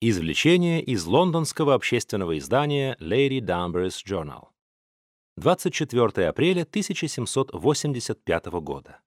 Извлечение из лондонского общественного издания Lady Danvers Journal. 24 апреля 1785 года.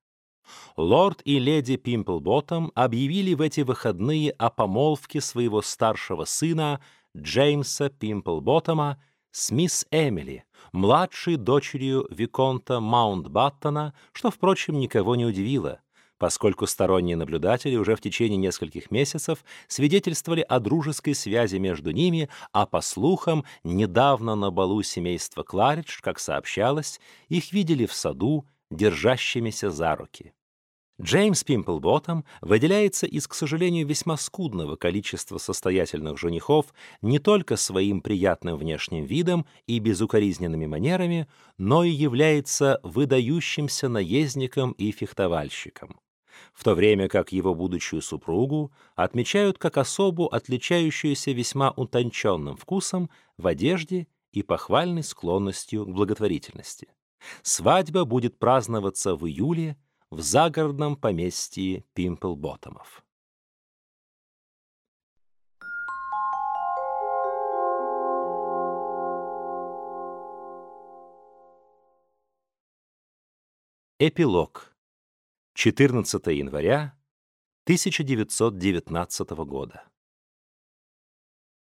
Лорд и леди Пимплботом объявили в эти выходные о помолвке своего старшего сына Джеймса Пимплботома с мисс Эмили, младшей дочерью Виконта Маунтбаттона, что, впрочем, никого не удивило поскольку сторонние наблюдатели уже в течение нескольких месяцев свидетельствовали о дружеской связи между ними, а по слухам, недавно на балу семейства Кларидж, как сообщалось, их видели в саду, держащимися за руки. Джеймс Пимплботом выделяется из, к сожалению, весьма скудного количества состоятельных женихов не только своим приятным внешним видом и безукоризненными манерами, но и является выдающимся наездником и фехтовальщиком в то время как его будущую супругу отмечают как особу, отличающуюся весьма утонченным вкусом в одежде и похвальной склонностью к благотворительности. Свадьба будет праздноваться в июле в загородном поместье Пимплботомов. Эпилог 14 января 1919 года.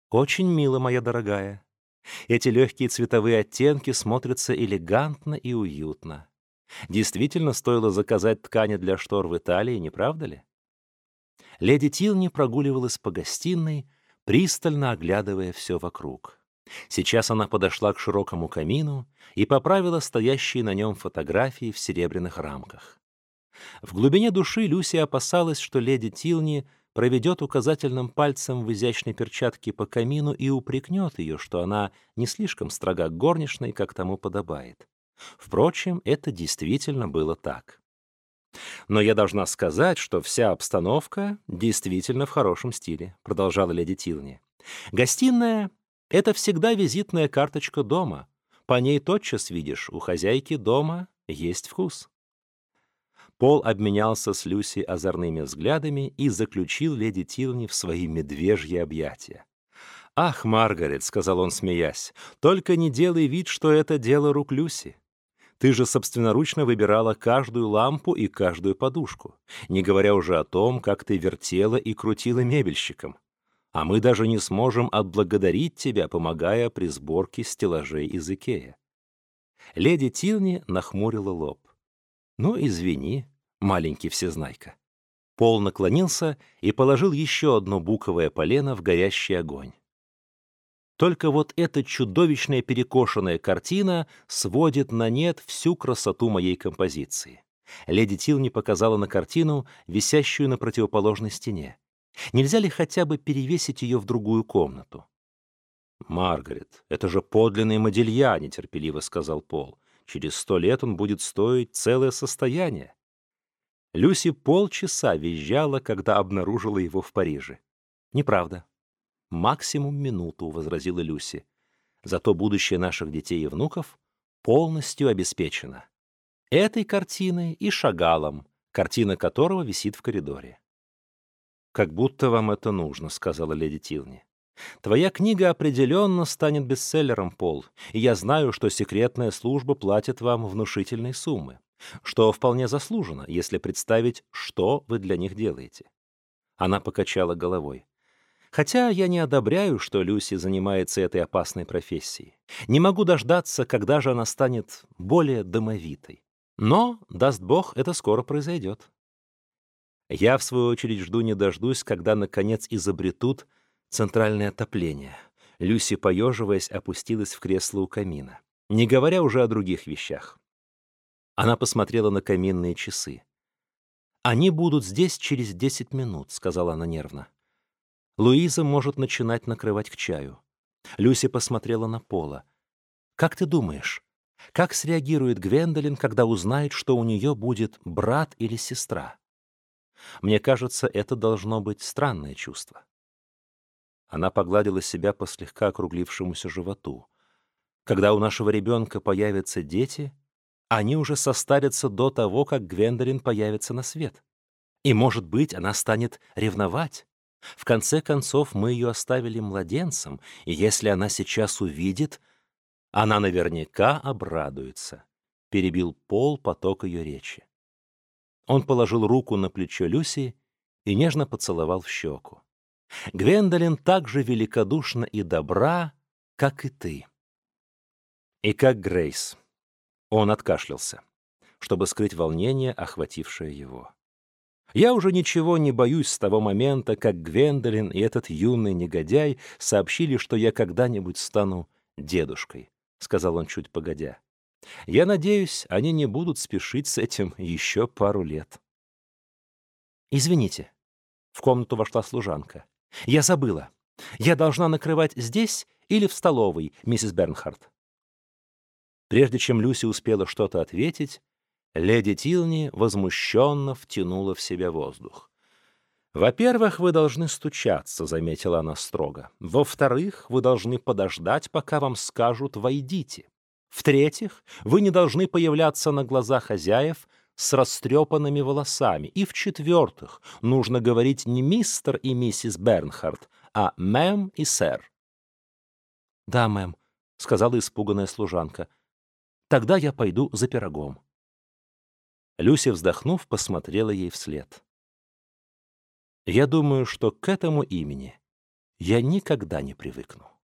Очень мило, моя дорогая. Эти легкие цветовые оттенки смотрятся элегантно и уютно. Действительно стоило заказать ткани для штор в Италии, не правда ли? Леди Тилни прогуливалась по гостиной, пристально оглядывая все вокруг. Сейчас она подошла к широкому камину и поправила стоящие на нем фотографии в серебряных рамках. В глубине души Люси опасалась, что леди Тилни проведет указательным пальцем в изящной перчатке по камину и упрекнет ее, что она не слишком строга к горничной, как тому подобает. Впрочем, это действительно было так. «Но я должна сказать, что вся обстановка действительно в хорошем стиле», — продолжала леди Тилни. «Гостиная — это всегда визитная карточка дома. По ней тотчас видишь, у хозяйки дома есть вкус». Пол обменялся с Люси озорными взглядами и заключил леди Тилни в свои медвежьи объятия. «Ах, Маргарет», — сказал он, смеясь, — «только не делай вид, что это дело рук Люси. Ты же собственноручно выбирала каждую лампу и каждую подушку, не говоря уже о том, как ты вертела и крутила мебельщиком. А мы даже не сможем отблагодарить тебя, помогая при сборке стеллажей из Икея». Леди Тилни нахмурила лоб. «Ну, извини, маленький всезнайка». Пол наклонился и положил еще одно буковое полено в горящий огонь. Только вот эта чудовищная перекошенная картина сводит на нет всю красоту моей композиции. Леди Тилни показала на картину, висящую на противоположной стене. Нельзя ли хотя бы перевесить ее в другую комнату? «Маргарет, это же подлинный Модилья», — нетерпеливо сказал Пол. Через сто лет он будет стоить целое состояние. Люси полчаса визжала, когда обнаружила его в Париже. «Неправда. Максимум минуту», — возразила Люси. «Зато будущее наших детей и внуков полностью обеспечено. Этой картиной и шагалом, картина которого висит в коридоре». «Как будто вам это нужно», — сказала леди Тилни. Твоя книга определенно станет бестселлером, Пол, и я знаю, что секретная служба платит вам внушительные суммы, что вполне заслужено, если представить, что вы для них делаете». Она покачала головой. Хотя я не одобряю, что Люси занимается этой опасной профессией. Не могу дождаться, когда же она станет более домовитой. Но, даст Бог, это скоро произойдет. Я, в свою очередь, жду не дождусь, когда, наконец, изобретут Центральное отопление. Люси, поеживаясь, опустилась в кресло у камина. Не говоря уже о других вещах. Она посмотрела на каминные часы. «Они будут здесь через десять минут», — сказала она нервно. «Луиза может начинать накрывать к чаю». Люси посмотрела на Пола. «Как ты думаешь, как среагирует Гвендолин, когда узнает, что у нее будет брат или сестра? Мне кажется, это должно быть странное чувство. Она погладила себя по слегка округлившемуся животу. Когда у нашего ребенка появятся дети, они уже состарятся до того, как Гвендолин появится на свет. И, может быть, она станет ревновать. В конце концов, мы ее оставили младенцем, и если она сейчас увидит, она наверняка обрадуется», — перебил Пол поток ее речи. Он положил руку на плечо Люси и нежно поцеловал в щеку. «Гвендолин так же великодушна и добра, как и ты». «И как Грейс». Он откашлялся, чтобы скрыть волнение, охватившее его. Я уже ничего не боюсь с того момента, как Гвендолин и этот юный негодяй сообщили, что я когда-нибудь стану дедушкой, — сказал он чуть погодя. Я надеюсь, они не будут спешить с этим еще пару лет. Извините. В комнату вошла служанка. Я забыла. Я должна накрывать здесь или в столовой, миссис Бернхард? Прежде чем Люси успела что-то ответить, Леди Тилни возмущенно втянула в себя воздух. «Во-первых, вы должны стучаться», — заметила она строго. «Во-вторых, вы должны подождать, пока вам скажут «войдите». В-третьих, вы не должны появляться на глаза хозяев с растрепанными волосами. И в-четвертых, нужно говорить не мистер и миссис Бернхард, а мэм и сэр. «Да, мэм», — сказала испуганная служанка. «Тогда я пойду за пирогом». Люся, вздохнув, посмотрела ей вслед. «Я думаю, что к этому имени я никогда не привыкну».